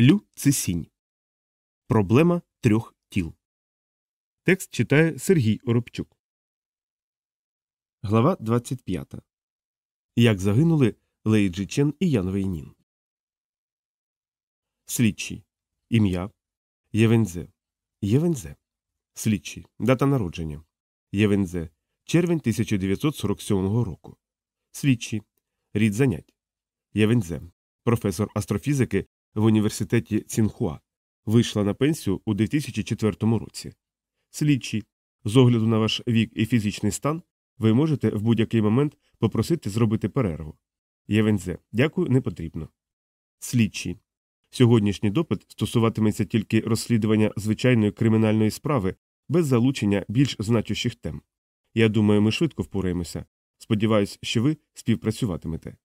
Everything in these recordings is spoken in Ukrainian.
Лю Цисінь. Проблема трьох тіл. Текст читає Сергій Оробчук. Глава 25. Як загинули Лей Джичен і Ян Вейнін. Слідчий. Ім'я Євензе. Євензе. Слідчий. Дата народження. Євензе. Червень 1947 року. Слідчий. Рід занять. Євензе. Професор астрофізики в університеті Цінхуа. Вийшла на пенсію у 2004 році. Слідчий. З огляду на ваш вік і фізичний стан, ви можете в будь-який момент попросити зробити перерву. Євензе. Дякую, не потрібно. Слідчий. Сьогоднішній допит стосуватиметься тільки розслідування звичайної кримінальної справи без залучення більш значущих тем. Я думаю, ми швидко впораємося. Сподіваюсь, що ви співпрацюватимете.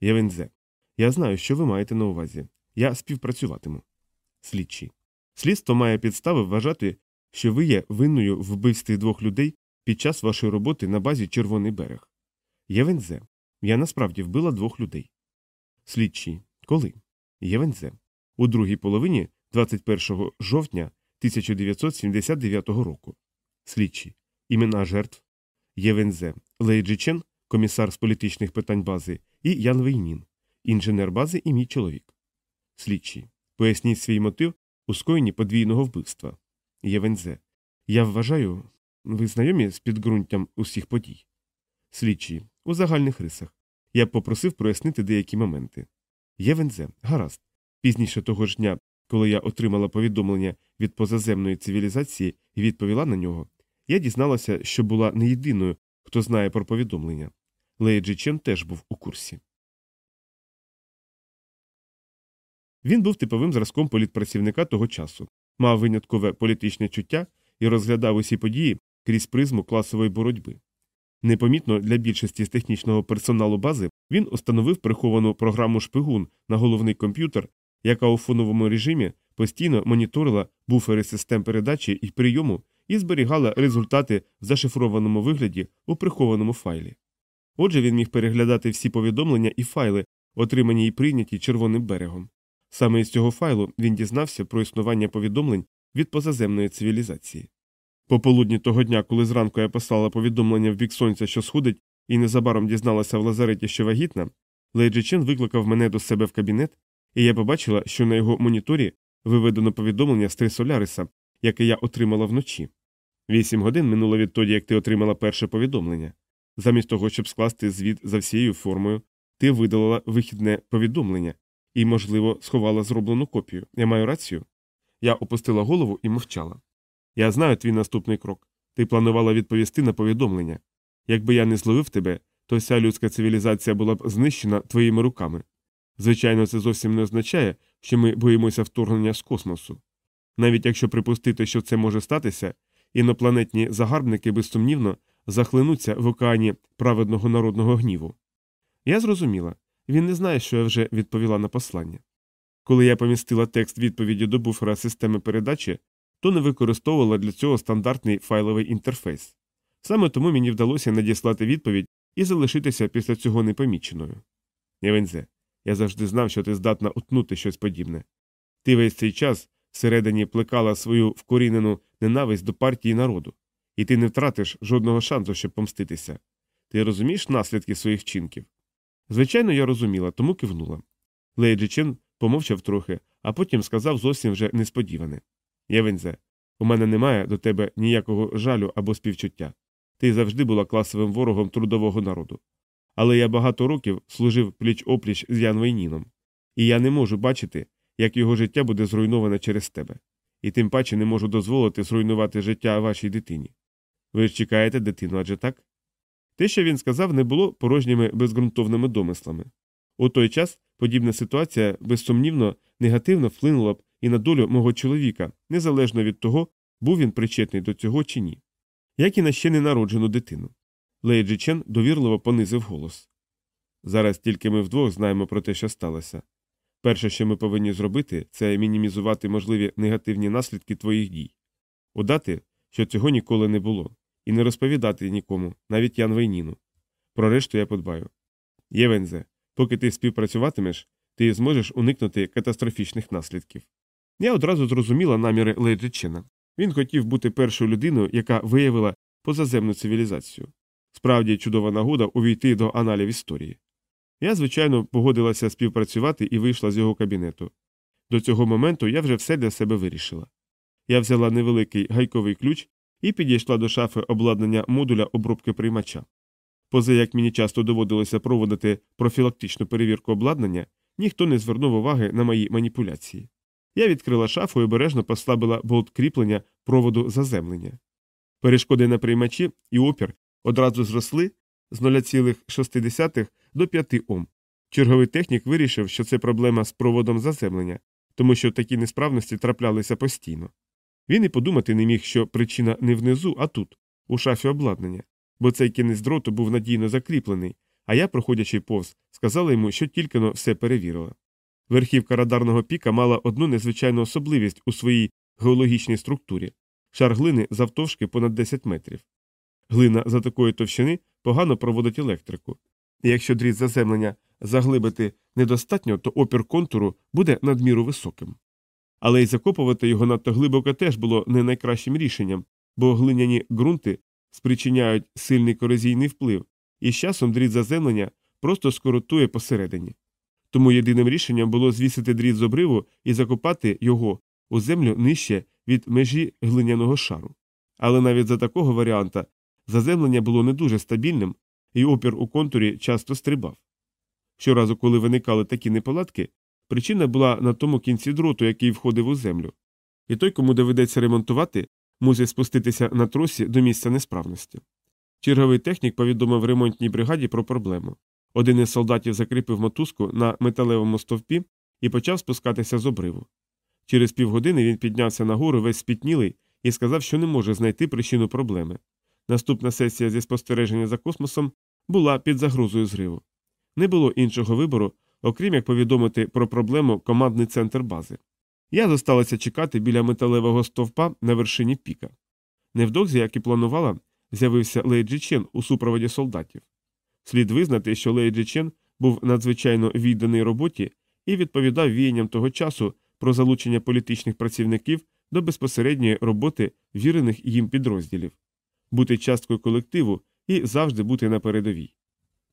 Євензе. Я знаю, що ви маєте на увазі. Я співпрацюватиму. Слідчий. Слідство має підстави вважати, що ви є винною в вбивстві двох людей під час вашої роботи на базі Червоний берег. Євензе. Я насправді вбила двох людей. Слідчий. Коли? Євензе. У другій половині 21 жовтня 1979 року. Слідчий. Імена жертв Євензе. Лейджичен, комісар з політичних питань бази, і Ян Вейнін, інженер бази і мій чоловік. Слідчий. Поясніть свій мотив у скоєнні подвійного вбивства. Євензе. Я вважаю, ви знайомі з підґрунтям усіх подій. Слідчий. У загальних рисах. Я б попросив прояснити деякі моменти. Євензе. Гаразд. Пізніше того ж дня, коли я отримала повідомлення від позаземної цивілізації і відповіла на нього, я дізналася, що була не єдиною, хто знає про повідомлення. Лейджі Чен теж був у курсі. Він був типовим зразком політпрацівника того часу, мав виняткове політичне чуття і розглядав усі події крізь призму класової боротьби. Непомітно для більшості з технічного персоналу бази він установив приховану програму шпигун на головний комп'ютер, яка у фоновому режимі постійно моніторила буфери систем передачі і прийому і зберігала результати в зашифрованому вигляді у прихованому файлі. Отже, він міг переглядати всі повідомлення і файли, отримані і прийняті червоним берегом. Саме із цього файлу він дізнався про існування повідомлень від позаземної цивілізації. Пополудні того дня, коли зранку я послала повідомлення в бік сонця, що сходить, і незабаром дізналася в лазареті, що вагітна, Лейджичен викликав мене до себе в кабінет, і я побачила, що на його моніторі виведено повідомлення з Трисоляриса, яке я отримала вночі. Вісім годин минуло відтоді, як ти отримала перше повідомлення. Замість того, щоб скласти звіт за всією формою, ти видалила вихідне повідомлення і, можливо, сховала зроблену копію. Я маю рацію. Я опустила голову і мовчала. Я знаю твій наступний крок. Ти планувала відповісти на повідомлення. Якби я не зловив тебе, то вся людська цивілізація була б знищена твоїми руками. Звичайно, це зовсім не означає, що ми боїмося вторгнення з космосу. Навіть якщо припустити, що це може статися, інопланетні загарбники безсумнівно захлинуться в океані праведного народного гніву. Я зрозуміла він не знає, що я вже відповіла на послання. Коли я помістила текст відповіді до буфера системи передачі, то не використовувала для цього стандартний файловий інтерфейс. Саме тому мені вдалося надіслати відповідь і залишитися після цього непоміченою. Невензе, я завжди знав, що ти здатна утнути щось подібне. Ти весь цей час всередині плекала свою вкорінену ненависть до партії народу, і ти не втратиш жодного шансу, щоб помститися. Ти розумієш наслідки своїх вчинків? Звичайно, я розуміла, тому кивнула. Лейджі Чен помовчав трохи, а потім сказав зовсім вже несподіване Євензе, у мене немає до тебе ніякого жалю або співчуття. Ти завжди була класовим ворогом трудового народу. Але я багато років служив пліч опліч з Ян Вейніном, і я не можу бачити, як його життя буде зруйноване через тебе, і тим паче не можу дозволити зруйнувати життя вашій дитині. Ви ж чекаєте дитину, адже так? Те, що він сказав, не було порожніми безґрунтовними домислами. У той час подібна ситуація безсумнівно негативно вплинула б і на долю мого чоловіка, незалежно від того, був він причетний до цього чи ні, як і на ще ненароджену дитину. Лейджі Чен довірливо понизив голос. Зараз тільки ми вдвох знаємо про те, що сталося. Перше, що ми повинні зробити, це мінімізувати можливі негативні наслідки твоїх дій, удати, що цього ніколи не було, і не розповідати нікому, навіть Ян Вейніну. Про решту я подбаю. Євензе, поки ти співпрацюватимеш, ти зможеш уникнути катастрофічних наслідків. Я одразу зрозуміла наміри Лейджичена. Він хотів бути першою людиною, яка виявила позаземну цивілізацію. Справді чудова нагода увійти до аналів історії. Я, звичайно, погодилася співпрацювати і вийшла з його кабінету. До цього моменту я вже все для себе вирішила. Я взяла невеликий гайковий ключ і підійшла до шафи обладнання модуля обробки приймача. Поза як мені часто доводилося проводити профілактичну перевірку обладнання, ніхто не звернув уваги на мої маніпуляції. Я відкрила шафу і обережно послабила болт кріплення проводу заземлення. Перешкоди на приймачі і опір одразу зросли з 0,6 до 5 Ом. Черговий технік вирішив, що це проблема з проводом заземлення, тому що такі несправності траплялися постійно. Він і подумати не міг, що причина не внизу, а тут, у шафі обладнання, бо цей кінець дроту був надійно закріплений, а я, проходячи повз, сказала йому, що тільки но все перевірила. Верхівка радарного піка мала одну незвичайну особливість у своїй геологічній структурі шар глини завтовшки понад 10 метрів. Глина за такої товщини погано проводить електрику, і якщо дріт заземлення заглибити недостатньо, то опір контуру буде надміру високим. Але й закопувати його надто глибоко теж було не найкращим рішенням, бо глиняні ґрунти спричиняють сильний корозійний вплив, і з часом дріт заземлення просто скоротує посередині. Тому єдиним рішенням було звісити дріт з обриву і закопати його у землю нижче від межі глиняного шару. Але навіть за такого варіанта заземлення було не дуже стабільним, і опір у контурі часто стрибав. Щоразу, коли виникали такі неполадки, причина була на тому кінці дроту, який входив у землю, і той, кому доведеться ремонтувати, мусить спуститися на тросі до місця несправності. Черговий технік повідомив ремонтній бригаді про проблему. Один із солдатів закріпив мотузку на металевому стовпі і почав спускатися з обриву. Через півгодини він піднявся нагору весь спітнілий і сказав, що не може знайти причину проблеми. Наступна сесія зі спостереження за космосом була під загрозою зриву. Не було іншого вибору, окрім як повідомити про проблему командний центр бази. Я зосталася чекати біля металевого стовпа на вершині піка. Невдовзі, як і планувала, з'явився Лейджі Чен у супроводі солдатів. Слід визнати, що Лейджі Чен був надзвичайно відданий роботі і відповідав віянням того часу про залучення політичних працівників до безпосередньої роботи вірених їм підрозділів, бути часткою колективу і завжди бути на передовій.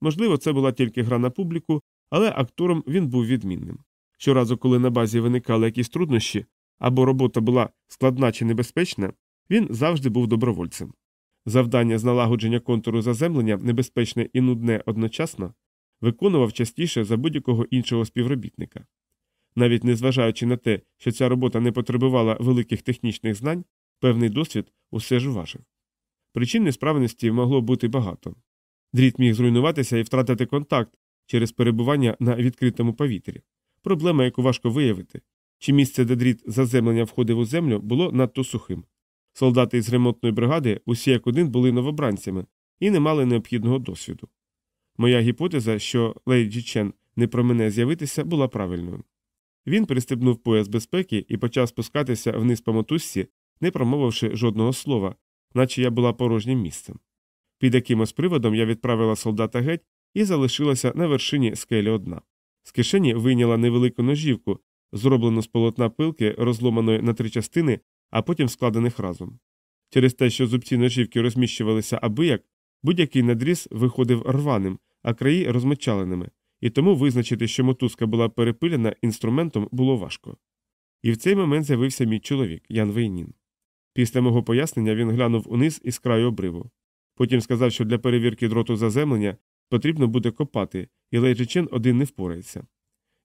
Можливо, це була тільки гра на публіку, але актором він був відмінним. Щоразу, коли на базі виникали якісь труднощі або робота була складна чи небезпечна, він завжди був добровольцем. Завдання з налагодження контуру заземлення небезпечне і нудне одночасно виконував частіше за будь-якого іншого співробітника. Навіть незважаючи на те, що ця робота не потребувала великих технічних знань, певний досвід усе ж уважив. Причин несправності могло бути багато. Дріт міг зруйнуватися і втратити контакт через перебування на відкритому повітрі. Проблема, яку важко виявити, чи місце, де дріт заземлення входив у землю, було надто сухим. Солдати із ремонтної бригади усі як один були новобранцями і не мали необхідного досвіду. Моя гіпотеза, що Лейджі Чен не про мене з'явитися, була правильною. Він пристебнув пояс безпеки і почав спускатися вниз по мотузці, не промовивши жодного слова, наче я була порожнім місцем. Під якимось приводом я відправила солдата геть і залишилася на вершині скелі одна. З кишені вийняла невелику ножівку, зроблену з полотна пилки, розломаної на три частини, а потім складених разом. Через те, що зубці ножівки розміщувалися абияк, будь-який надріз виходив рваним, а краї розмочаленими, і тому визначити, що мотузка була перепилена інструментом, було важко. І в цей момент з'явився мій чоловік, Ян Вейнін. Після мого пояснення він глянув униз із краю обриву. Потім сказав, що для перевірки дроту заземлення потрібно буде копати, і Лейджичен один не впорається.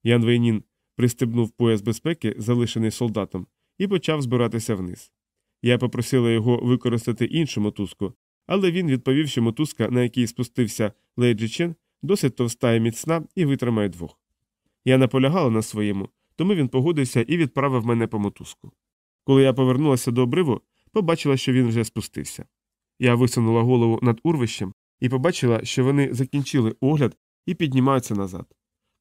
Ян Вейнін пристебнув пояс безпеки, залишений солдатом, і почав збиратися вниз. Я попросила його використати іншу мотузку, але він відповів, що мотузка, на якій спустився Лейджичен, досить товста і міцна і витримає двох. Я наполягала на своєму, тому він погодився і відправив мене по мотузку. Коли я повернулася до обриву, побачила, що він вже спустився. Я висунула голову над урвищем і побачила, що вони закінчили огляд і піднімаються назад.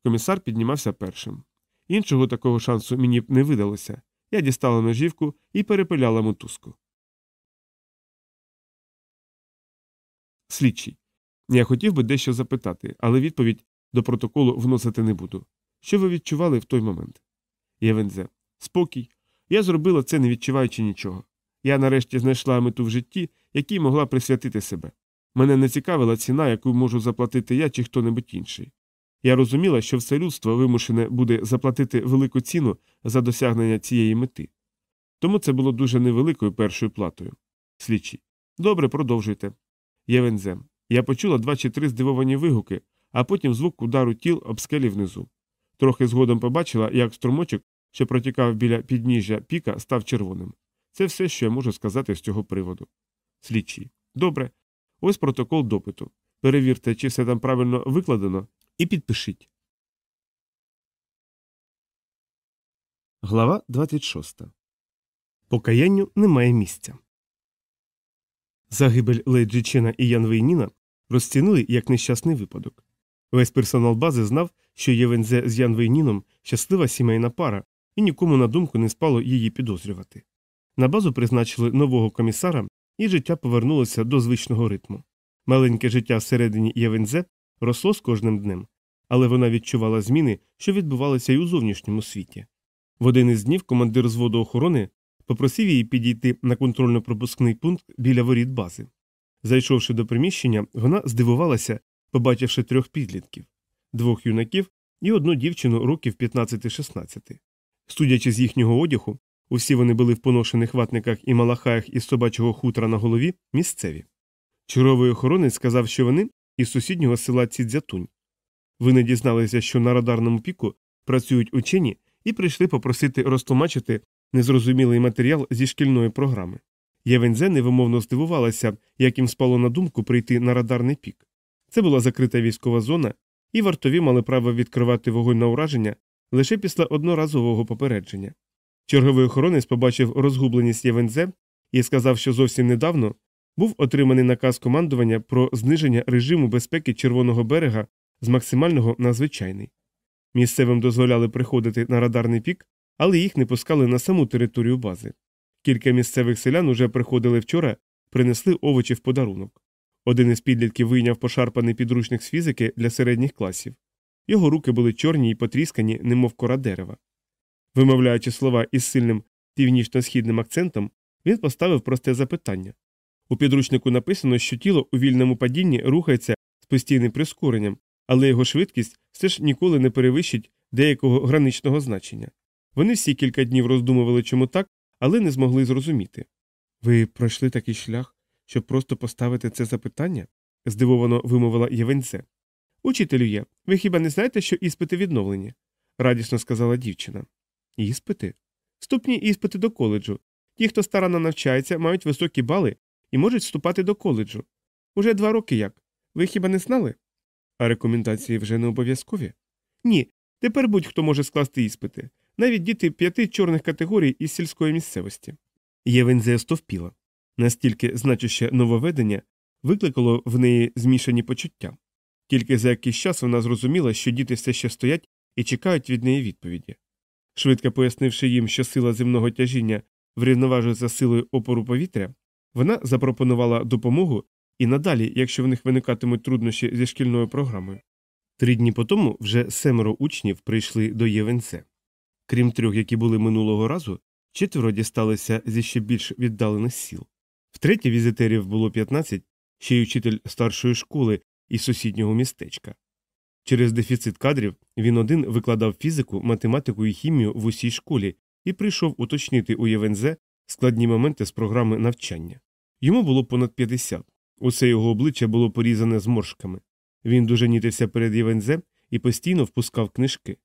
Комісар піднімався першим. Іншого такого шансу мені б не видалося. Я дістала ножівку і перепиляла мотузку. Слідчий. Я хотів би дещо запитати, але відповідь до протоколу вносити не буду. Що ви відчували в той момент? Євензе. Спокій. Я зробила це, не відчуваючи нічого. Я нарешті знайшла мету в житті, якій могла присвятити себе. Мене не цікавила ціна, яку можу заплатити я чи хто небудь інший. Я розуміла, що все людство вимушене буде заплатити велику ціну за досягнення цієї мети. Тому це було дуже невеликою першою платою. Слідчі. Добре, продовжуйте. Євензе. Я почула два чи три здивовані вигуки, а потім звук удару тіл об скелі внизу. Трохи згодом побачила, як струмочок, що протікав біля підніжжя піка, став червоним. Це все, що я можу сказати з цього приводу. Слідчі. Добре. Ось протокол допиту. Перевірте, чи все там правильно викладено, і підпишіть. Глава 26. Покаянню немає місця. Загибель Лейджичена і Ян Вейніна розцінили як нещасний випадок. Весь персонал бази знав, що Євензе з Ян Вейніном щаслива сімейна пара, і нікому на думку не спало її підозрювати. На базу призначили нового комісара, і життя повернулося до звичного ритму. Маленьке життя всередині Євензе росло з кожним днем, але вона відчувала зміни, що відбувалися й у зовнішньому світі. В один із днів командир зводу охорони попросив її підійти на контрольно-пропускний пункт біля воріт бази. Зайшовши до приміщення, вона здивувалася, побачивши трьох підлітків двох юнаків і одну дівчину років 15-16. Судячи з їхнього одягу, усі вони були в поношених ватниках і малахаях із собачого хутра на голові місцеві. Черговий охоронець сказав, що вони із сусіднього села Цідзятунь. Вони дізналися, що на радарному піку працюють учені і прийшли попросити розтлумачити незрозумілий матеріал зі шкільної програми. Євензе невимовно здивувалася, як їм спало на думку прийти на радарний пік. Це була закрита військова зона, і вартові мали право відкривати вогонь на ураження лише після одноразового попередження. Черговий охоронець побачив розгубленість Євензе і сказав, що зовсім недавно був отриманий наказ командування про зниження режиму безпеки Червоного берега з максимального на звичайний. Місцевим дозволяли приходити на радарний пік, але їх не пускали на саму територію бази. Кілька місцевих селян уже приходили вчора, принесли овочі в подарунок. Один із підлітків вийняв пошарпаний підручник з фізики для середніх класів. Його руки були чорні і потріскані, немов кора дерева. Вимовляючи слова із сильним північно-східним акцентом, він поставив просте запитання. У підручнику написано, що тіло у вільному падінні рухається з постійним прискоренням, але його швидкість все ж ніколи не перевищить деякого граничного значення. Вони всі кілька днів роздумували, чому так, але не змогли зрозуміти. Ви пройшли такий шлях, щоб просто поставити це запитання? здивовано вимовила Євенце. Учителю є, ви хіба не знаєте, що іспити відновлені? радісно сказала дівчина. Іспити? Вступні іспити до коледжу. Ті, хто старанно навчається, мають високі бали і можуть вступати до коледжу. Уже два роки як. Ви хіба не знали? А рекомендації вже не обов'язкові? Ні. Тепер будь-хто може скласти іспити, навіть діти п'яти чорних категорій із сільської місцевості. Євензе стовпіла. Настільки значуще нововведення викликало в неї змішані почуття. Тільки за якийсь час вона зрозуміла, що діти все ще стоять і чекають від неї відповіді. Швидко пояснивши їм, що сила земного тяжіння врівноважується силою опору повітря, вона запропонувала допомогу і надалі, якщо в них виникатимуть труднощі зі шкільною програмою. Три дні по тому вже семеро учнів прийшли до ЄВНЦ. Крім трьох, які були минулого разу, четверо дісталися зі ще більш віддалених сіл. Втретє візитерів було 15, ще й учитель старшої школи із сусіднього містечка. Через дефіцит кадрів він один викладав фізику, математику і хімію в усій школі і прийшов уточнити у ЄВНЗ складні моменти з програми навчання. Йому було понад 50. Усе його обличчя було порізане зморшками. Він дуже нітився перед ЄВНЗ і постійно впускав книжки.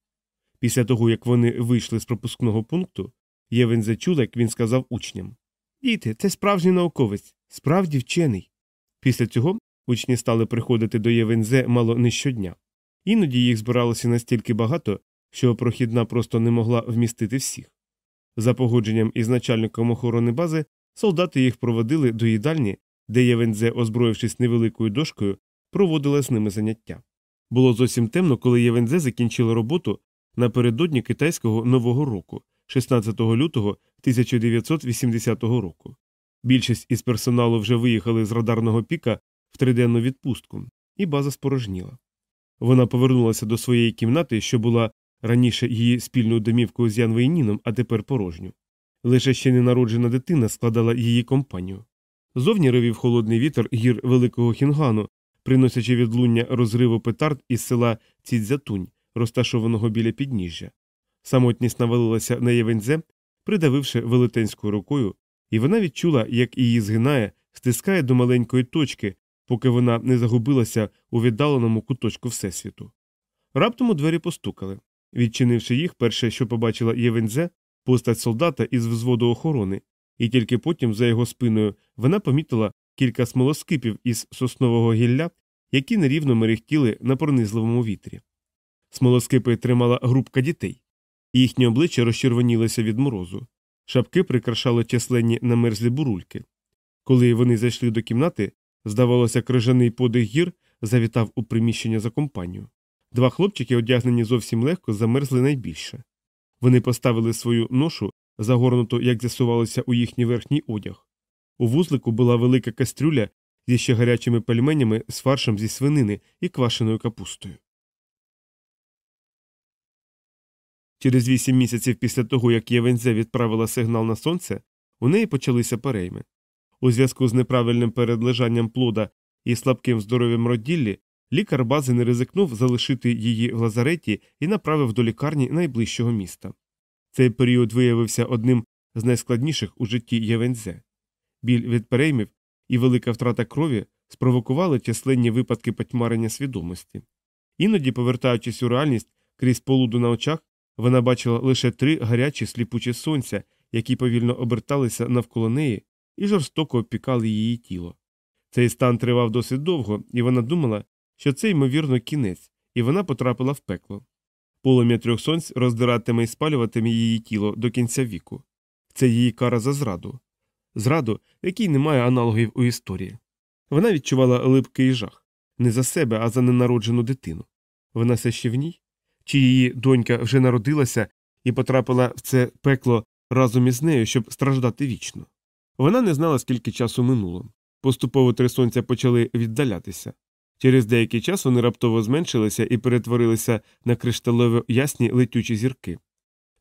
Після того, як вони вийшли з пропускного пункту, ЄВНЗ чув, як він сказав учням Діти, це справжній науковець, справді вчений. Після цього учні стали приходити до ЄВНЗ мало не щодня. Іноді їх збиралося настільки багато, що прохідна просто не могла вмістити всіх. За погодженням із начальником охорони бази, солдати їх проводили до їдальні, де Євензе, озброївшись невеликою дошкою, проводила з ними заняття. Було зовсім темно, коли Євензе закінчила роботу напередодні китайського нового року, 16 лютого 1980 року. Більшість із персоналу вже виїхали з радарного піка в триденну відпустку, і база спорожніла. Вона повернулася до своєї кімнати, що була раніше її спільною домівкою з Ян Вейніном, а тепер порожню. Лише ще ненароджена дитина складала її компанію. Зовні ревів холодний вітер гір великого хінгану, приносячи відлуння розриву петард із села Цідзятунь, розташованого біля підніжжя. Самотність навалилася на Євензе, придавивши велетенською рукою, і вона відчула, як її згинає, стискає до маленької точки, поки вона не загубилася у віддаленому куточку Всесвіту. Раптом у двері постукали. Відчинивши їх, перше, що побачила Євензе, постать солдата із взводу охорони, і тільки потім, за його спиною, вона помітила кілька смолоскипів із соснового гілля, які нерівно мерехтіли на пронизливому вітрі. Смолоскипи тримала групка дітей, їхні обличчя розчервонілися від морозу, шапки прикрашали численні намерзлі бурульки. Коли вони зайшли до кімнати, здавалося, крижаний подих гір завітав у приміщення за компанію. Два хлопчики, одягнені зовсім легко, замерзли найбільше. Вони поставили свою ношу, загорнуту, як з'ясувалося, у їхній верхній одяг. У вузлику була велика кастрюля зі ще гарячими пельменями з фаршем зі свинини і квашеною капустою. Через вісім місяців після того, як Євензе відправила сигнал на сонце, у неї почалися перейми. У зв'язку з неправильним передлежанням плода і слабким здоров'ям роділлі, лікар бази не ризикнув залишити її в лазареті і направив до лікарні найближчого міста. Цей період виявився одним з найскладніших у житті Євензе. Біль від переймів і велика втрата крові спровокували численні випадки потьмарення свідомості. Іноді, повертаючись у реальність крізь полуду на очах, вона бачила лише три гарячі сліпучі сонця, які повільно оберталися навколо неї і жорстоко опікали її тіло. Цей стан тривав досить довго, і вона думала, що це, ймовірно, кінець, і вона потрапила в пекло. Полум'я трьох сонць роздиратиме і спалюватиме її тіло до кінця віку. Це її кара за зраду. Зраду, якій немає аналогів у історії. Вона відчувала липкий жах не за себе, а за ненароджену дитину. Вона все ще в ній? Чи її донька вже народилася і потрапила в це пекло разом із нею, щоб страждати вічно? Вона не знала, скільки часу минуло. Поступово три сонця почали віддалятися. Через деякий час вони раптово зменшилися і перетворилися на кришталево ясні летючі зірки.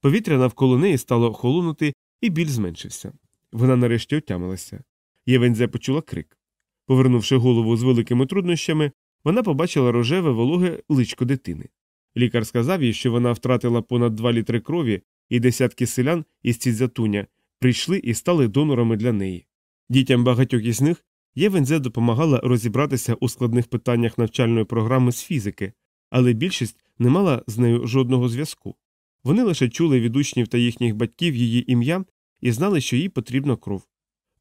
Повітря навколо неї стало холонути, і біль зменшився. Вона нарешті отямилася. Євензе почула крик. Повернувши голову з великими труднощами, вона побачила рожеве вологе личко дитини. Лікар сказав їй, що вона втратила понад два літри крові, і десятки селян із Цідзятуня прийшли і стали донорами для неї. Дітям багатьох із них Євензе допомагала розібратися у складних питаннях навчальної програми з фізики, але більшість не мала з нею жодного зв'язку. Вони лише чули від учнів та їхніх батьків її ім'я і знали, що їй потрібна кров.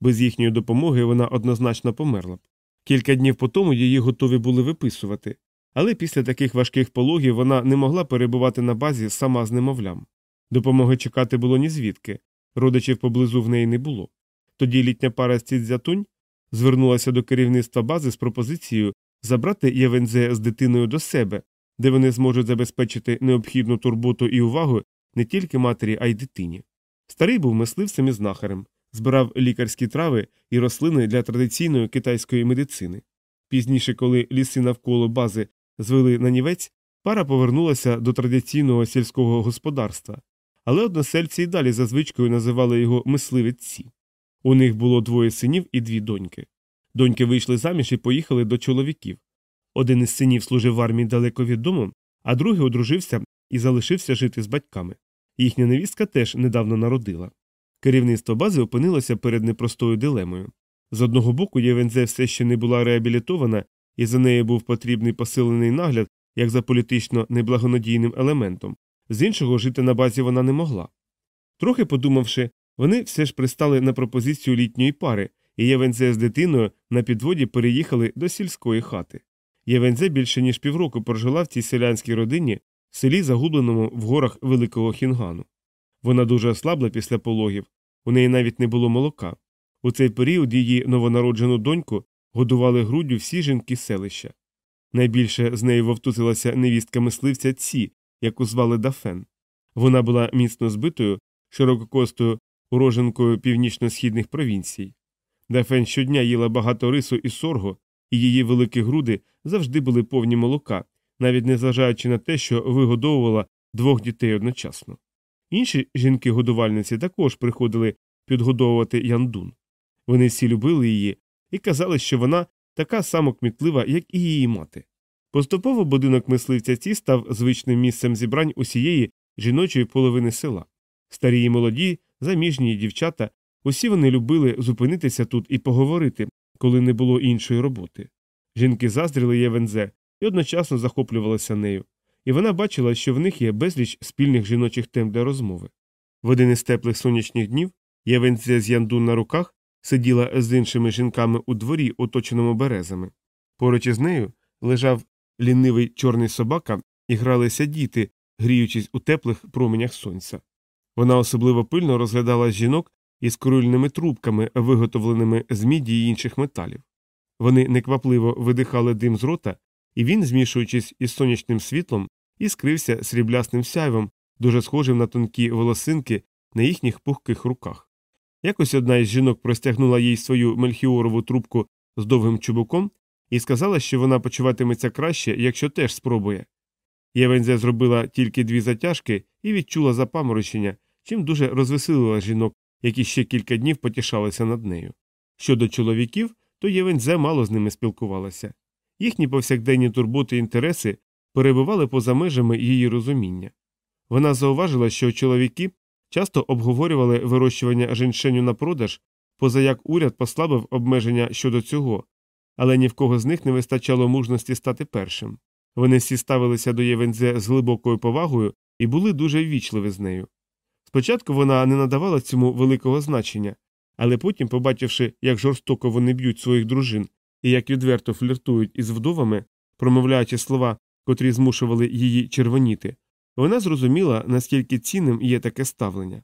Без їхньої допомоги вона однозначно померла б. Кілька днів по тому її готові були виписувати, але після таких важких пологів вона не могла перебувати на базі сама з немовлям. Допомоги чекати було ні звідки, родичів поблизу в неї не було. Тоді літня пара з Цідзятунь звернулася до керівництва бази з пропозицією забрати Євензе з дитиною до себе, де вони зможуть забезпечити необхідну турботу і увагу не тільки матері, а й дитині. Старий був мисливцем і знахарем, збирав лікарські трави і рослини для традиційної китайської медицини. Пізніше, коли ліси навколо бази звели на нівець, пара повернулася до традиційного сільського господарства, але односельці й далі за звичкою називали його мисливець У них було двоє синів і дві доньки. Доньки вийшли заміж і поїхали до чоловіків. Один із синів служив в армії далеко від дому, а другий одружився і залишився жити з батьками. Їхня невістка теж недавно народила. Керівництво бази опинилося перед непростою дилемою. З одного боку, Євензе все ще не була реабілітована, і за нею був потрібний посилений нагляд як за політично неблагонадійним елементом, з іншого жити на базі вона не могла. Трохи подумавши, вони все ж пристали на пропозицію літньої пари, і Євензе з дитиною на підводі переїхали до сільської хати. Євензе більше ніж півроку прожила в цій селянській родині в селі, загубленому в горах Великого Хінгану. Вона дуже ослабла після пологів, у неї навіть не було молока. У цей період її новонароджену доньку годували груддю всі жінки селища. Найбільше з нею вовтузилася невістка мисливця Ці, яку звали Дафен. Вона була міцно збитою, ширококостою уроженкою північно-східних провінцій. Дафен щодня їла багато рису і сорго, і її великі груди завжди були повні молока, навіть незважаючи на те, що вигодовувала двох дітей одночасно. Інші жінки-годувальниці також приходили підгодовувати Яндун. Вони всі любили її і казали, що вона така само кмітлива, як і її мати. Поступово будинок мисливця ці став звичним місцем зібрань усієї жіночої половини села. Старі і молоді, заміжні дівчата, усі вони любили зупинитися тут і поговорити, коли не було іншої роботи. Жінки заздріли Євензе і одночасно захоплювалися нею, і вона бачила, що в них є безліч спільних жіночих тем для розмови. В один із теплих сонячних днів Євензе з Яндун на руках сиділа з іншими жінками у дворі, оточеному березами. Поруч із нею лежав лінивий чорний собака і гралися діти, гріючись у теплих променях сонця. Вона особливо пильно розглядала жінок із корульними трубками, виготовленими з міді й інших металів. Вони неквапливо видихали дим з рота, і він, змішуючись із сонячним світлом, іскрився сріблясним сяйвом, дуже схожим на тонкі волосинки на їхніх пухких руках. Якось одна із жінок простягнула їй свою мельхіорову трубку з довгим чубуком і сказала, що вона почуватиметься краще, якщо теж спробує. Євензе зробила тільки дві затяжки і відчула запаморочення, чим дуже розвеселила жінок, які ще кілька днів потішалися над нею. Щодо чоловіків, то Євензе мало з ними спілкувалася. Їхні повсякденні турботи і інтереси перебували поза межами її розуміння. Вона зауважила, що чоловіки часто обговорювали вирощування женьшеню на продаж, поза як уряд послабив обмеження щодо цього, але ні в кого з них не вистачало мужності стати першим. Вони всі ставилися до Євензе з глибокою повагою і були дуже ввічливі з нею. Спочатку вона не надавала цьому великого значення, але потім, побачивши, як жорстоко вони б'ють своїх дружин і як відверто фліртують із вдовами, промовляючи слова, котрі змушували її червоніти, вона зрозуміла, наскільки цінним є таке ставлення.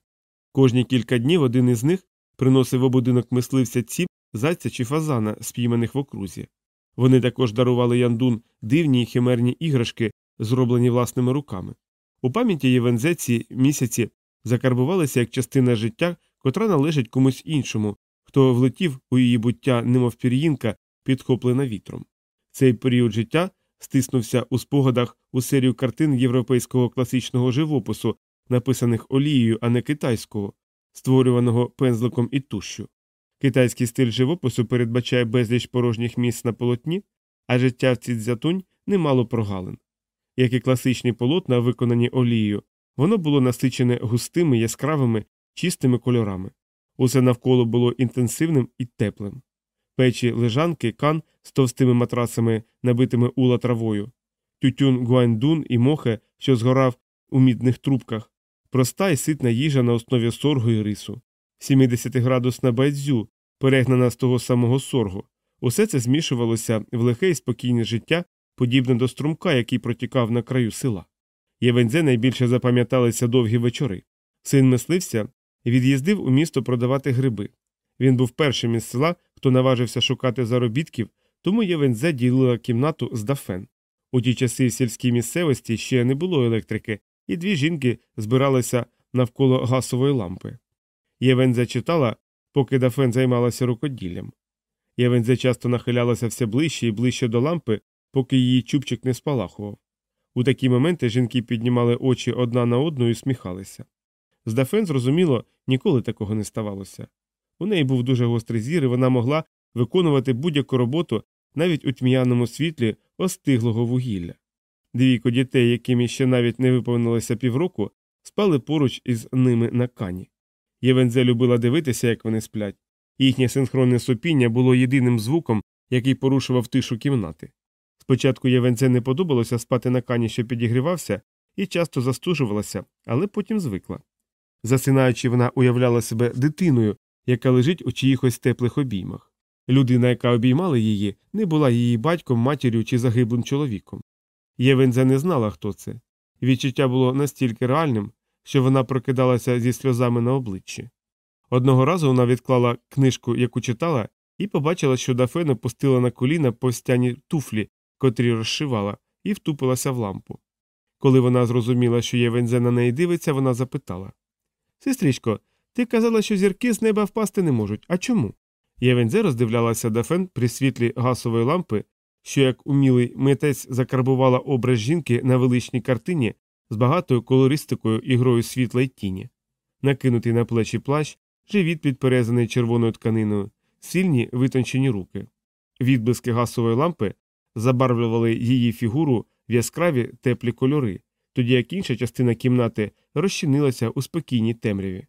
Кожні кілька днів один із них приносив у будинок мисливця ці зайця чи фазана, спійманих в окрузі. Вони також дарували яндун дивні й химерні іграшки, зроблені власними руками. У пам'яті Євензе ці місяці закарбувалися як частина життя, котра належить комусь іншому, хто влетів у її буття, немов пір'їнка, підхоплена вітром. Цей період життя стиснувся у спогадах у серію картин європейського класичного живопису, написаних олією, а не китайського, створюваного пензликом і тушшю. Китайський стиль живопису передбачає безліч порожніх місць на полотні, а життя в цідзятунь немало прогалин. Як і класичні полотна, виконані олією, воно було насичене густими, яскравими, чистими кольорами. Усе навколо було інтенсивним і теплим. Печі лежанки, кан з товстими матрасами, набитими ула травою, тютюн гуандун і мохе, що згорав у мідних трубках, проста і ситна їжа на основі соргу і рису, 70-градусна байдзю, перегнана з того самого соргу. Усе це змішувалося в лихе і спокійне життя, подібне до струмка, який протікав на краю села. Євензе найбільше запам'яталися довгі вечори. Син мислився від'їздив у місто продавати гриби. Він був першим із села, хто наважився шукати заробітків, тому Євензе ділила кімнату з дафен. У ті часи в сільській місцевості ще не було електрики, і дві жінки збиралися навколо гасової лампи. Євензе читала, поки дафен займалася рукоділлям. Євензе часто нахилялася все ближче і ближче до лампи, поки її чубчик не спалахував. У такі моменти жінки піднімали очі одна на одну і усміхалися. З Дафен, зрозуміло, ніколи такого не ставалося. У неї був дуже гострий зір, і вона могла виконувати будь-яку роботу навіть у тьмяному світлі остиглого вугілля. Двійко дітей, яким ще навіть не виповнилося півроку, спали поруч із ними на кані. Євензе любила дивитися, як вони сплять. Їхнє синхронне сопіння було єдиним звуком, який порушував тишу кімнати. Спочатку Євензе не подобалося спати на кані, що підігрівався, і часто застужувалася, але потім звикла. Засинаючи, вона уявляла себе дитиною, яка лежить у чиїхось теплих обіймах. Людина, яка обіймала її, не була її батьком, матір'ю чи загиблим чоловіком. Євенза не знала, хто це. Відчуття було настільки реальним, що вона прокидалася зі сльозами на обличчі. Одного разу вона відклала книжку, яку читала, і побачила, що Дафена пустила на коліна повстяні туфлі, котрі розшивала, і втупилася в лампу. Коли вона зрозуміла, що Євензе на неї дивиться, вона запитала Сестричко, ти казала, що зірки з неба впасти не можуть. А чому? Євензе роздивлялася Дафен при світлі гасової лампи, що як умілий митець закарбувала образ жінки на величній картині, з багатою колористикою і грою світла й тіні, накинутий на плечі плащ, живіт підперезаний червоною тканиною, сильні витончені руки. Відблиски гасової лампи забарвлювали її фігуру в яскраві теплі кольори, тоді як інша частина кімнати розчинилася у спокійній темряві.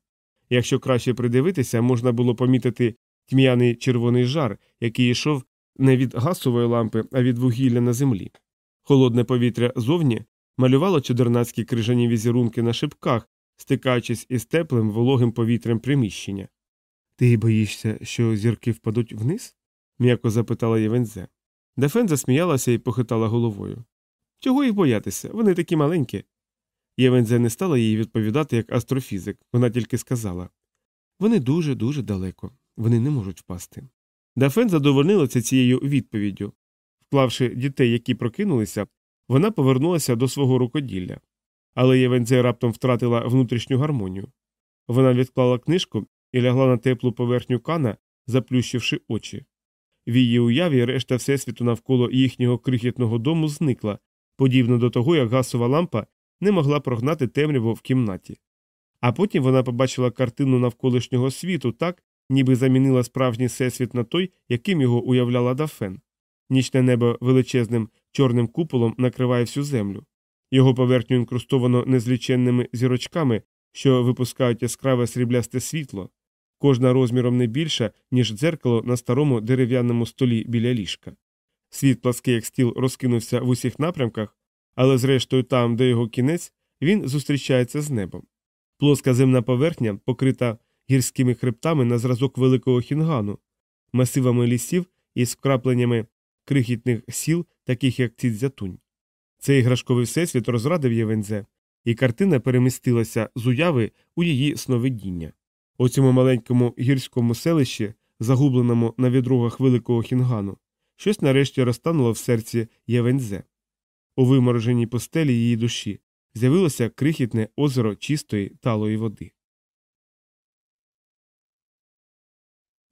Якщо краще придивитися, можна було помітити тьмяний червоний жар, який йшов не від гасової лампи, а від вугілля на землі. Холодне повітря зовні малювало чудернацькі крижані візерунки на шипках, стикаючись із теплим вологим повітрям приміщення. Ти боїшся, що зірки впадуть вниз? м'яко запитала Євензе. Дефен засміялася і похитала головою. Чого їх боятися? Вони такі маленькі. Євензе не стала їй відповідати як астрофізик, вона тільки сказала вони дуже дуже далеко, вони не можуть впасти. Дафен задовольнилася цією відповіддю. Вклавши дітей, які прокинулися, вона повернулася до свого рукоділля. Але Євензе раптом втратила внутрішню гармонію. Вона відклала книжку і лягла на теплу поверхню кана, заплющивши очі. В її уяві решта всесвіту навколо їхнього крихітного дому зникла, подібно до того, як гасова лампа не могла прогнати темряву в кімнаті. А потім вона побачила картину навколишнього світу так, ніби замінила справжній всесвіт на той, яким його уявляла Дафен. Нічне небо величезним чорним куполом накриває всю землю. Його поверхню інкрустовано незліченними зірочками, що випускають яскраве сріблясте світло, кожна розміром не більша, ніж дзеркало на старому дерев'яному столі біля ліжка. Світ плаский як стіл розкинувся в усіх напрямках, але зрештою там, де його кінець, він зустрічається з небом. Плоска земна поверхня покрита гірськими хребтами на зразок великого хінгану, масивами лісів із вкрапленнями крихітних сіл, таких як Цідзятунь. Цей іграшковий всесвіт розрадив Євензе, і картина перемістилася з уяви у її сновидіння. У цьому маленькому гірському селищі, загубленому на відругах великого хінгану, щось нарешті розтануло в серці Євензе. У вимороженій постелі її душі з'явилося крихітне озеро чистої талої води.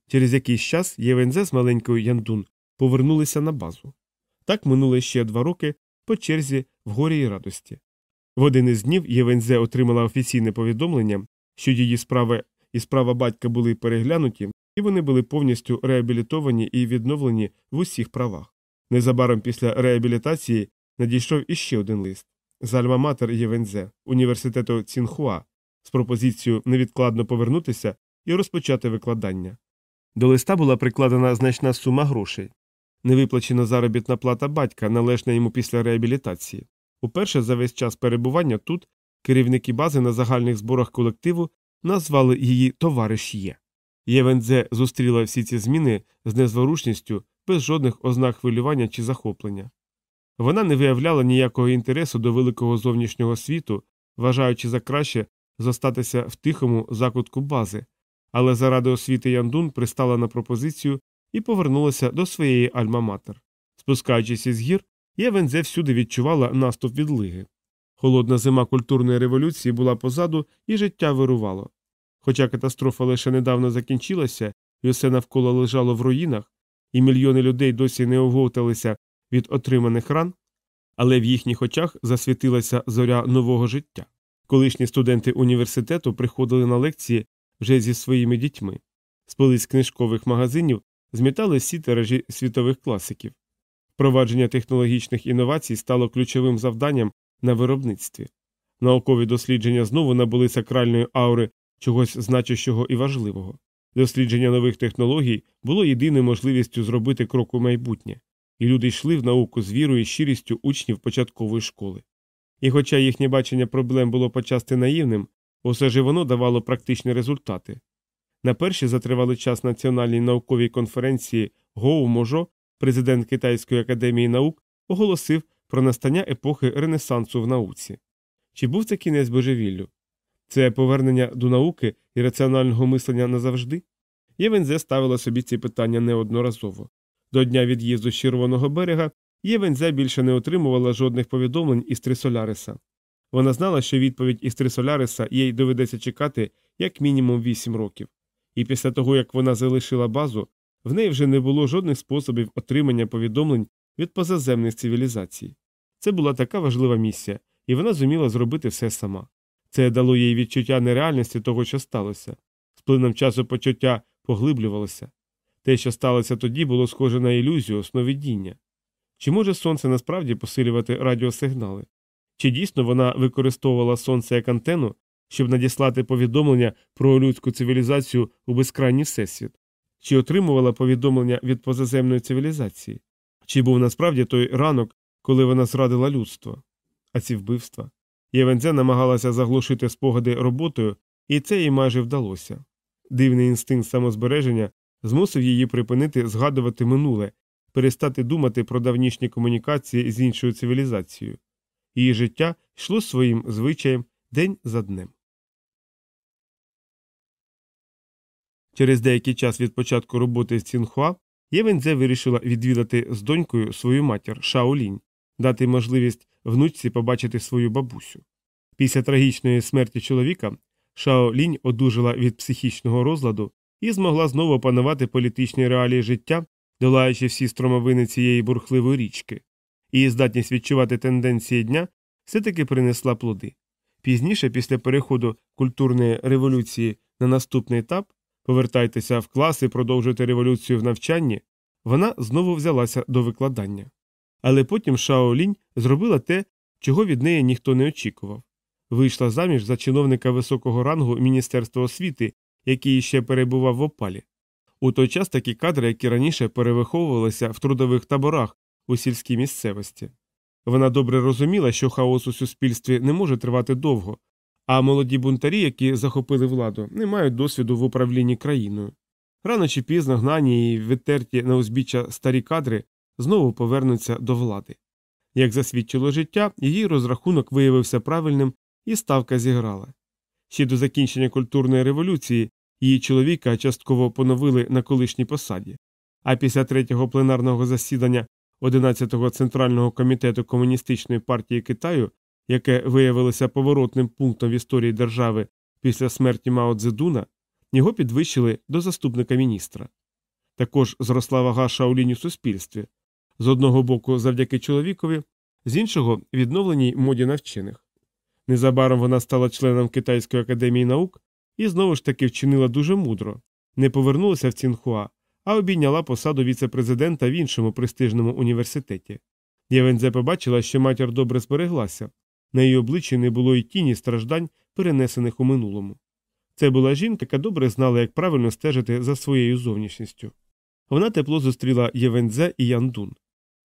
Через якийсь час Євензе з маленькою Яндун повернулися на базу. Так минуло ще два роки по черзі в горі й радості. В один із днів Євензе отримала офіційне повідомлення, що її справа і справа батька були переглянуті, і вони були повністю реабілітовані і відновлені в усіх правах. Незабаром після реабілітації надійшов іще один лист з Альма-Матер Євензе, університету Цінхуа, з пропозицією невідкладно повернутися і розпочати викладання. До листа була прикладена значна сума грошей, невиплачена заробітна плата батька, належна йому після реабілітації. Уперше за весь час перебування тут керівники бази на загальних зборах колективу назвали її товариш Є. Євензе зустріла всі ці зміни з незворушністю, без жодних ознак хвилювання чи захоплення. Вона не виявляла ніякого інтересу до великого зовнішнього світу, вважаючи за краще зостатися в тихому закутку бази, але заради освіти Яндун пристала на пропозицію і повернулася до своєї альма-матер. Спускаючись із гір, Євензе всюди відчувала наступ відлиги. Холодна зима культурної революції була позаду, і життя вирувало. Хоча катастрофа лише недавно закінчилася, і все навколо лежало в руїнах, і мільйони людей досі не оговталися від отриманих ран, але в їхніх очах засвітилася зоря нового життя. Колишні студенти університету приходили на лекції вже зі своїми дітьми. З полиць книжкових магазинів змітали всі тиражі світових класиків. Впровадження технологічних інновацій стало ключовим завданням на виробництві. Наукові дослідження знову набули сакральної аури чогось значущого і важливого. Дослідження нових технологій було єдиною можливістю зробити крок у майбутнє, і люди йшли в науку з вірою і щирістю учнів початкової школи. І хоча їхнє бачення проблем було почасти наївним, усе ж воно давало практичні результати. На першій затривалий час національній науковій конференції Гоу Можо, президент Китайської академії наук, оголосив про настання епохи Ренесансу в науці. Чи був це кінець божевіллю? Це повернення до науки і раціонального мислення назавжди? Євензе ставила собі ці питання неодноразово. До дня від'їзду з Червоного берега Євензе більше не отримувала жодних повідомлень із Трисоляриса. Вона знала, що відповідь із Трисоляриса їй доведеться чекати як мінімум вісім років, і після того, як вона залишила базу, в неї вже не було жодних способів отримання повідомлень від позаземних цивілізацій. Це була така важлива місія, і вона зуміла зробити все сама. Це дало їй відчуття нереальності того, що сталося. З плином часу почуття поглиблювалося. Те, що сталося тоді, було схоже на ілюзію, сновидіння. Чи може сонце насправді посилювати радіосигнали? Чи дійсно вона використовувала сонце як антенну, щоб надіслати повідомлення про людську цивілізацію у безкрайній всесвіт? Чи отримувала повідомлення від позаземної цивілізації? Чи був насправді той ранок, коли вона зрадила людство? А ці вбивства? Євензе намагалася заглушити спогади роботою, і це їй майже вдалося. Дивний інстинкт самозбереження змусив її припинити згадувати минуле, перестати думати про давнішні комунікації з іншою цивілізацією. Її життя йшло своїм звичаєм день за днем. Через деякий час від початку роботи з Цінхуа Євензе вирішила відвідати з донькою свою матір Шаолінь, дати можливість внучці побачити свою бабусю. Після трагічної смерті чоловіка Шао Лінь одужала від психічного розладу і змогла знову опанувати політичні реалії життя, долаючи всі стромовини цієї бурхливої річки. Її здатність відчувати тенденції дня все таки принесла плоди. Пізніше, після переходу культурної революції на наступний етап, повертайтеся в клас і продовжуйте революцію в навчанні, вона знову взялася до викладання. Але потім Шао Лінь зробила те, чого від неї ніхто не очікував вийшла заміж за чиновника високого рангу Міністерства освіти, який ще перебував в опалі. У той час такі кадри, які раніше перевиховувалися в трудових таборах у сільській місцевості. Вона добре розуміла, що хаос у суспільстві не може тривати довго, а молоді бунтарі, які захопили владу, не мають досвіду в управлінні країною. Рано чи пізно гнані і відтерті на узбіччя старі кадри знову повернуться до влади. Як засвідчило життя, її розрахунок виявився правильним і ставка зіграла. Ще до закінчення культурної революції її чоловіка частково поновили на колишній посаді, а після третього пленарного засідання 11-го центрального комітету комуністичної партії Китаю, яке виявилося поворотним пунктом в історії держави після смерті Мао Цзедуна, його підвищили до заступника міністра. Також зросла вага Шао Лінь у суспільстві з одного боку завдяки чоловікові, з іншого відновленій моді на вчених. Незабаром вона стала членом Китайської академії наук і знову ж таки вчинила дуже мудро, не повернулася в Цінхуа, а обійняла посаду віце-президента в іншому престижному університеті. Євензе побачила, що матір добре збереглася, на її обличчі не було й тіні страждань, перенесених у минулому. Це була жінка, яка добре знала, як правильно стежити за своєю зовнішністю. Вона тепло зустріла Євензе і Яндун.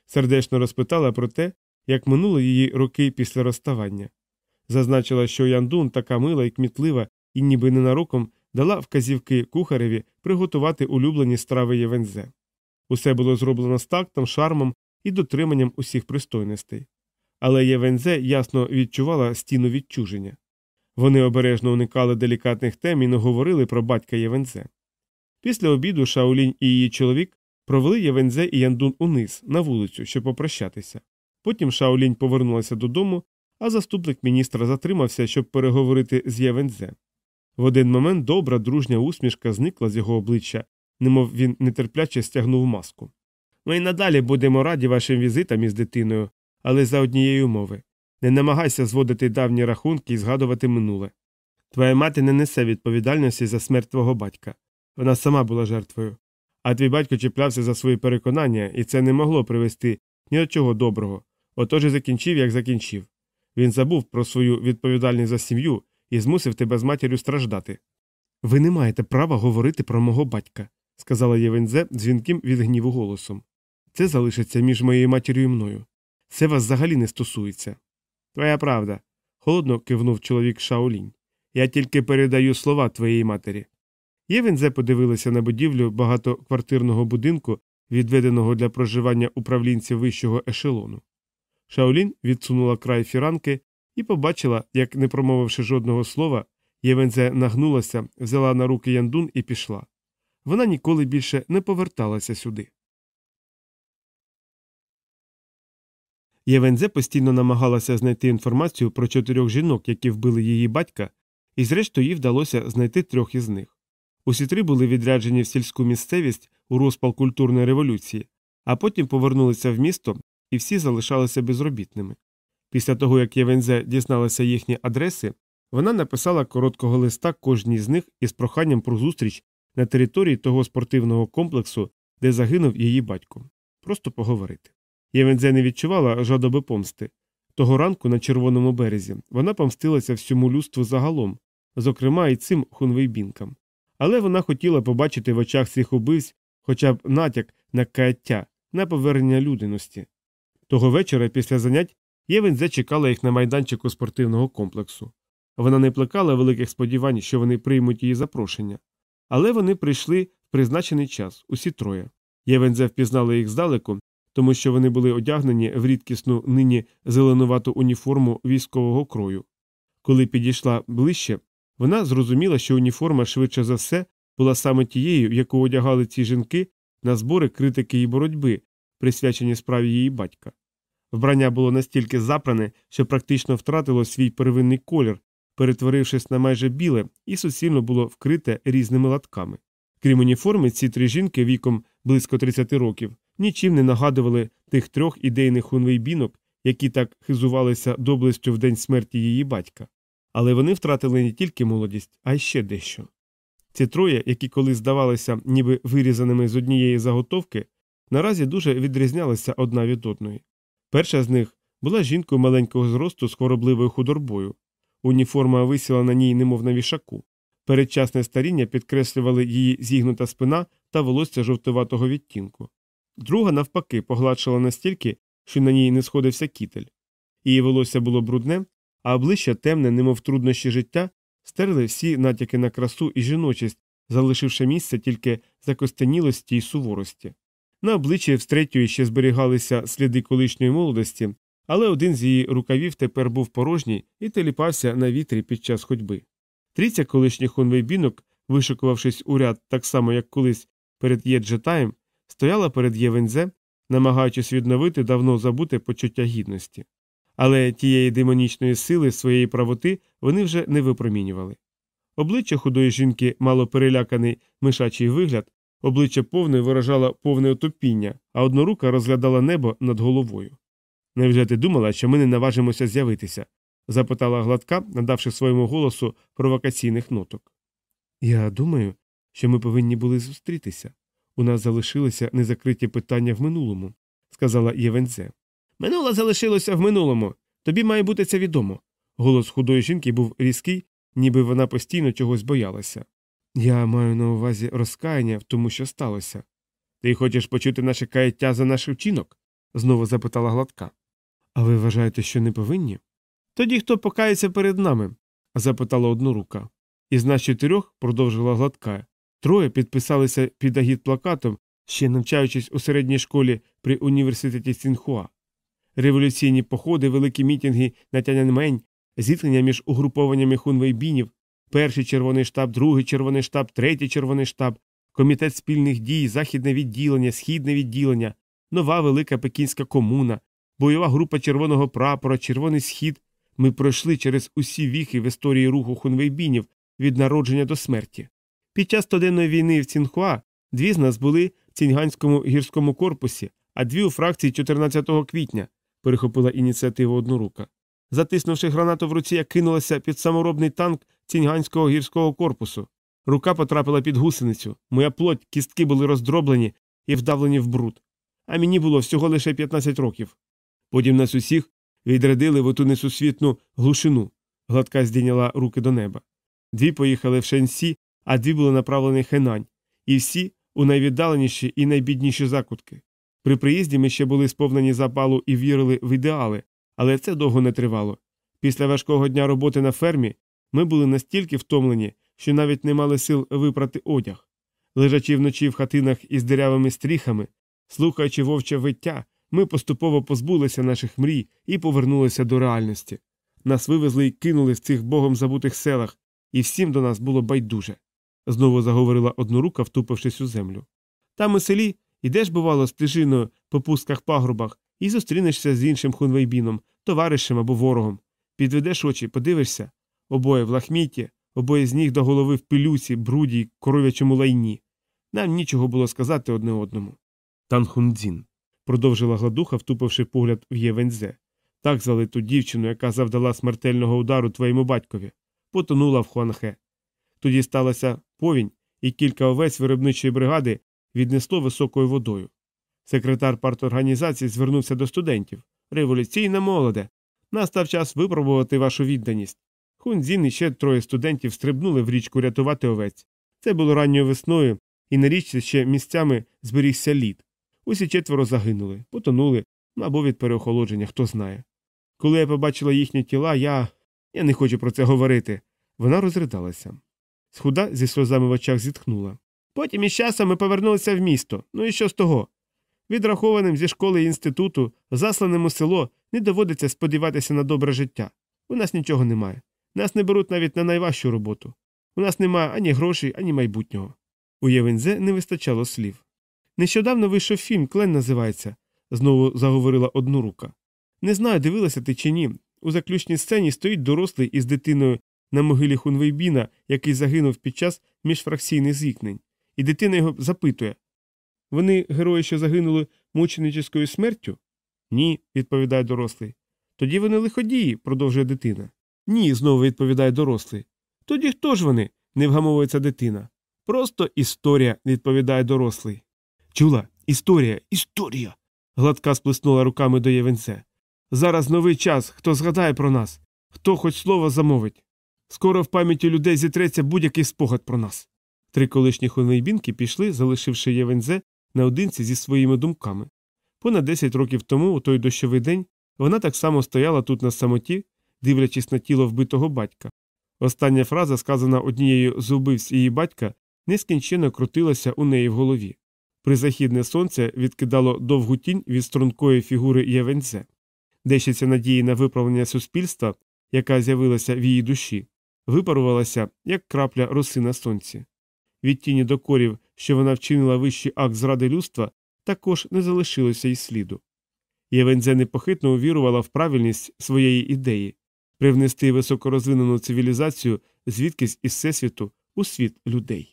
Сердечно розпитала про те, як минули її роки після розставання. Зазначила, що Яндун така мила і кмітлива і ніби ненароком дала вказівки кухареві приготувати улюблені страви Євензе. Усе було зроблено з тактом, шармом і дотриманням усіх пристойностей. Але Євензе ясно відчувала стіну відчуження. Вони обережно уникали делікатних тем і не говорили про батька Євензе. Після обіду Шаолінь і її чоловік провели Євензе і Яндун униз на вулицю, щоб попрощатися. Потім Шаолінь повернулася додому а заступник міністра затримався, щоб переговорити з Євензе. В один момент добра, дружня усмішка зникла з його обличчя, немов він нетерпляче стягнув маску. Ми й надалі будемо раді вашим візитам із дитиною, але за однієї умови не намагайся зводити давні рахунки і згадувати минуле. Твоя мати не несе відповідальності за смерть твого батька. Вона сама була жертвою. А твій батько чіплявся за свої переконання, і це не могло привести ні до чого доброго. Отож і закінчив, як закінчив. Він забув про свою відповідальність за сім'ю і змусив тебе з матір'ю страждати. Ви не маєте права говорити про мого батька, сказала Євензе дзвінким від гніву голосом. Це залишиться між моєю матір'ю і мною. Це вас взагалі не стосується. Твоя правда, холодно кивнув чоловік Шаолінь. Я тільки передаю слова твоєї матері. Євензе подивилася на будівлю багатоквартирного будинку, відведеного для проживання управлінців вищого ешелону. Шаолін відсунула край фіранки і побачила, як, не промовивши жодного слова, Євензе нагнулася, взяла на руки яндун і пішла. Вона ніколи більше не поверталася сюди. Євензе постійно намагалася знайти інформацію про чотирьох жінок, які вбили її батька, і зрештою їй вдалося знайти трьох із них. Усі три були відряджені в сільську місцевість у розпал культурної революції, а потім повернулися в місто і всі залишалися безробітними. Після того, як Євензе дізналася їхні адреси, вона написала короткого листа кожній з них із проханням про зустріч на території того спортивного комплексу, де загинув її батько. Просто поговорити. Євензе не відчувала жадоби помсти. Того ранку на червоному березі вона помстилася всьому людству загалом, зокрема і цим хунвейбінкам. Але вона хотіла побачити в очах цих убивць хоча б натяк на каяття, на повернення людяності. Того вечора після занять Євензе чекала їх на майданчику спортивного комплексу. Вона не плекала великих сподівань, що вони приймуть її запрошення. Але вони прийшли в призначений час, усі троє. Євензе впізнала їх здалеку, тому що вони були одягнені в рідкісну нині зеленувату уніформу військового крою. Коли підійшла ближче, вона зрозуміла, що уніформа швидше за все була саме тією, яку одягали ці жінки на збори критики і боротьби, присвячені справі її батька. Вбрання було настільки запране, що практично втратило свій первинний колір, перетворившись на майже біле, і суцільно було вкрите різними латками. Крім уніформи, ці три жінки віком близько 30 років нічим не нагадували тих трьох ідейних хунвейбінок, які так хизувалися доблестю в день смерті її батька. Але вони втратили не тільки молодість, а й ще дещо. Ці троє, які колись здавалися ніби вирізаними з однієї заготовки, наразі дуже відрізнялися одна від одної. Перша з них була жінкою маленького зросту з хворобливою худорбою. Уніформа висіла на ній, немов на вішаку. Передчасне старіння підкреслювали її зігнута спина та волосся жовтуватого відтінку. Друга, навпаки, погладшила настільки, що на ній не сходився кітель. Її волосся було брудне, а обличчя темне, немов труднощі життя, стерли всі натяки на красу і жіночість, залишивши місце тільки закостенілості й суворості. На обличчі в третьої ще зберігалися сліди колишньої молодості, але один з її рукавів тепер був порожній і теліпався на вітрі під час ходьби. Трійця колишніх хонвейбінок, вишикувавшись у ряд так само, як колись перед Єджетаєм, стояла перед Євензе, намагаючись відновити давно забуте почуття гідності. Але тієї демонічної сили своєї правоти вони вже не випромінювали. Обличчя худої жінки мало переляканий мишачий вигляд, обличчя повне виражало повне отопіння, а однорука розглядала небо над головою. Невже ти думала, що ми не наважимося з'явитися? запитала гладка, надавши своєму голосу провокаційних ноток. Я думаю, що ми повинні були зустрітися. У нас залишилися незакриті питання в минулому, сказала Євензе. Минуле залишилося в минулому. Тобі має бути це відомо. Голос худої жінки був різкий, ніби вона постійно чогось боялася. Я маю на увазі розкаяння в тому, що сталося. Ти хочеш почути наше каяття за наш вчинок? знову запитала гладка. А ви вважаєте, що не повинні? Тоді хто покається перед нами? запитала однорука. Із нас чотирьох, продовжила гладка, троє підписалися під агіт плакатом, ще навчаючись у середній школі при університеті Сінхуа. Революційні походи, великі мітинги на Тяньаньмень, зіткнення між угрупованнями хунвейбінів, перший червоний штаб, другий червоний штаб, третій червоний штаб, комітет спільних дій, західне відділення, східне відділення, нова велика пекінська комуна, бойова група червоного прапора, червоний схід. Ми пройшли через усі віхи в історії руху хунвейбінів від народження до смерті. Під час стоденної війни в Цінхуа дві з нас були в Цінганському гірському корпусі, а дві у фракції 14 квітня, перехопила ініціативу однорука. Затиснувши гранату в руці, я кинулася під саморобний танк Цінганського гірського корпусу. Рука потрапила під гусеницю, моя плоть, кістки були роздроблені і вдавлені в бруд. А мені було всього лише 15 років. Потім нас усіх відрядили в оту несусвітну глушину. Гладка здійняла руки до неба. Дві поїхали в Шенсі, а дві були направлені Хенань, і всі у найвіддаленіші і найбідніші закутки. При приїзді ми ще були сповнені запалу і вірили в ідеали, але це довго не тривало. Після важкого дня роботи на фермі ми були настільки втомлені, що навіть не мали сил випрати одяг. Лежачи вночі в хатинах із дирявими стріхами, слухаючи вовче виття, ми поступово позбулися наших мрій і повернулися до реальності. Нас вивезли і кинули в цих богом забутих селах, і всім до нас було байдуже. Знову заговорила однорука, втупившись у землю. Там у селі йдеш, бувало, стежиною по пустках пагрубах і зустрінешся з іншим хунвейбіном, товаришем або ворогом. Підведеш очі, подивишся обоє в лахміті, обоє з ніг до голови в пилюці, бруді й коров'ячому лайні. Нам нічого було сказати одне одному. Танхундзін, продовжила гладуха, втупивши погляд в Євензе. Так звали ту дівчину, яка завдала смертельного удару твоєму батькові, потонула в Хуанхе. Тоді сталася повінь, і кілька овець виробничої бригади віднесло високою водою. Секретар парторганізації звернувся до студентів. Революційна молоде. Настав час випробувати вашу відданість. Хунзін і ще троє студентів стрибнули в річку рятувати овець. Це було ранньою весною, і на річці ще місцями зберігся лід. Усі четверо загинули, потонули, або від переохолодження, хто знає. Коли я побачила їхні тіла, я. я не хочу про це говорити. Вона розридалася. Схуда зі сльозами в очах зітхнула. Потім із часом ми повернулися в місто. Ну і що з того? Відрахованим зі школи і інституту, засланим у село, не доводиться сподіватися на добре життя. У нас нічого немає. Нас не беруть навіть на найважчу роботу. У нас немає ані грошей, ані майбутнього. У Євензе не вистачало слів. Нещодавно вийшов фільм Клен називається, знову заговорила однорука. Не знаю, дивилася ти чи ні. У заключній сцені стоїть дорослий із дитиною на могилі Хунвейбіна, який загинув під час міжфракційних зіткнень, і дитина його запитує Вони герої, що загинули мученическою смертю? Ні, відповідає дорослий. Тоді вони лиходії, продовжує дитина. Ні, знову відповідає дорослий. Тоді хто ж вони? не вгамовується дитина. Просто історія, відповідає дорослий. Чула, історія, історія. Гладка сплеснула руками до Євенце. Зараз новий час, хто згадає про нас, хто хоч слово замовить. Скоро в пам'яті людей зітреться будь-який спогад про нас. Три колишні хунвейбінки пішли, залишивши Євензе наодинці зі своїми думками. Понад десять років тому, у той дощовий день, вона так само стояла тут на самоті, дивлячись на тіло вбитого батька. Остання фраза, сказана однією з убивць її батька, нескінченно крутилася у неї в голові. Призахідне сонце відкидало довгу тінь від стрункої фігури Євенце. Дещиця надії на виправлення суспільства, яка з'явилася в її душі, випарувалася, як крапля роси на сонці. Від тіні докорів, що вона вчинила вищий акт зради людства, також не залишилося й сліду. Євензе непохитно увірувала в правильність своєї ідеї привнести високорозвинену цивілізацію звідкись із всесвіту у світ людей.